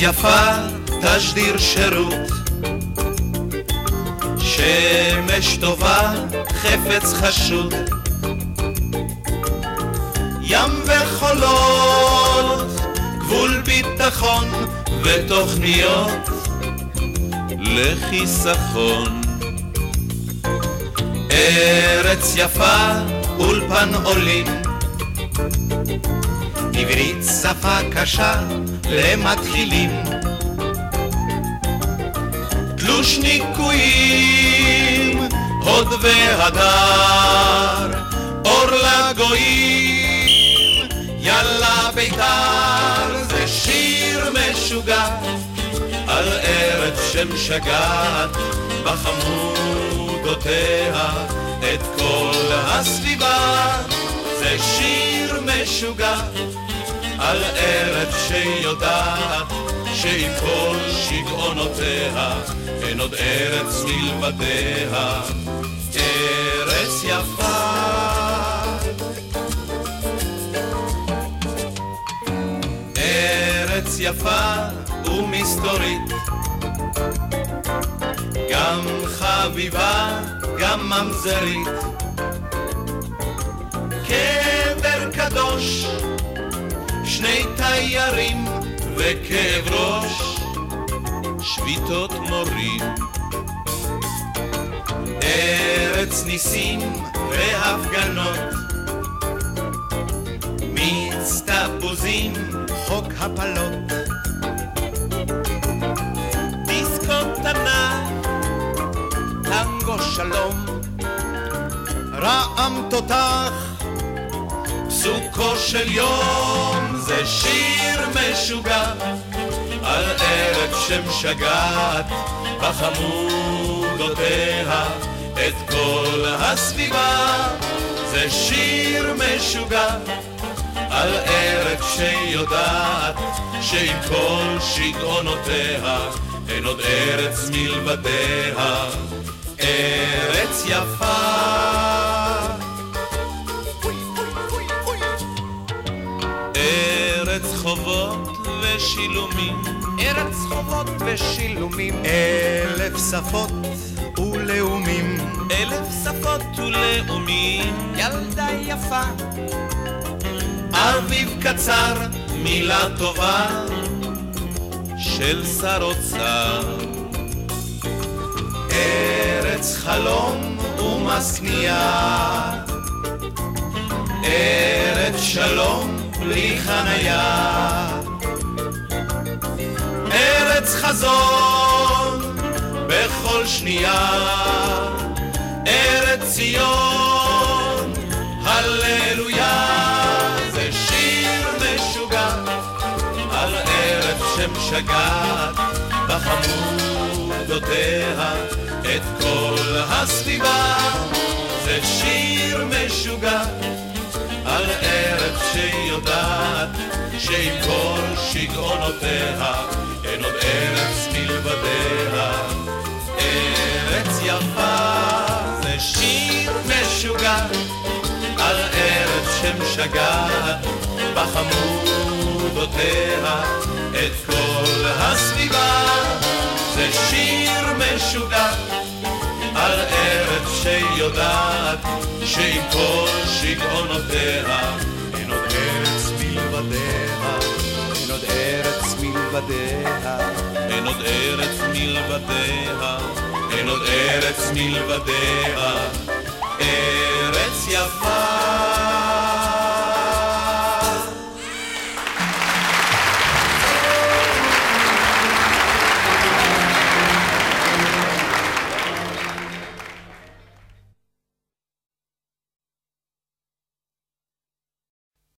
יפה, תשדיר שירות. שמש טובה, חפץ חשוד. ים וחולות, גבול ביטחון ותוכניות לחיסכון. ארץ יפה, אולפן עולים, עברית שפה קשה למתחילים. תלוש ניקויים, הוד והדר, אור לגויים, יאללה ביתר, זה שיר משוגע על ארץ שמשגעת בחמודותיה את כל הסביבה. זה שיר משוגע על ארץ שיודעת שעם כל שגעונותיה אין עוד ארץ מלבדיה. ארץ יפה. ארץ יפה ומסתורית. גם חביבה, גם ממזרית. קבר קדוש, תיירים וכאב ראש, שביתות מורים. ארץ ניסים והפגנות, מיץ תפוזים, חוק הפלות. דיסקו קטנה, טנגו שלום, רעם תותח, פסוקו של יום, זה שיר משוגע על ארץ שמשגעת בחמודותיה את כל הסביבה. זה שיר משוגע על ארץ שיודעת שעם כל שגעונותיה אין עוד ארץ מלבדיה. ארץ יפה חובות ושילומים. ארץ חובות ושילומים, אלף שפות ולאומים. אלף שפות ולאומים. ילדה יפה, אביב קצר, מילה טובה של שר אוצר. ארץ חלום ומשנייה, ארץ שלום בלי חניה, ארץ חזון בכל שנייה, ארץ ציון, הללויה, זה שיר משוגע על ארץ שמשגעת בחמודותיה את כל הסביבה. שיודעת שעם כל שגעונותיה אין עוד ארץ מלבדיה. ארץ יפה זה שיר משוגע על ארץ שמשגעת בחמודותיה את כל הסביבה. זה שיר משוגע על ארץ שיודעת שעם כל שגעונותיה מלבדיה, אין עוד ארץ מלבדיה, אין עוד ארץ מלבדיה, ארץ יפה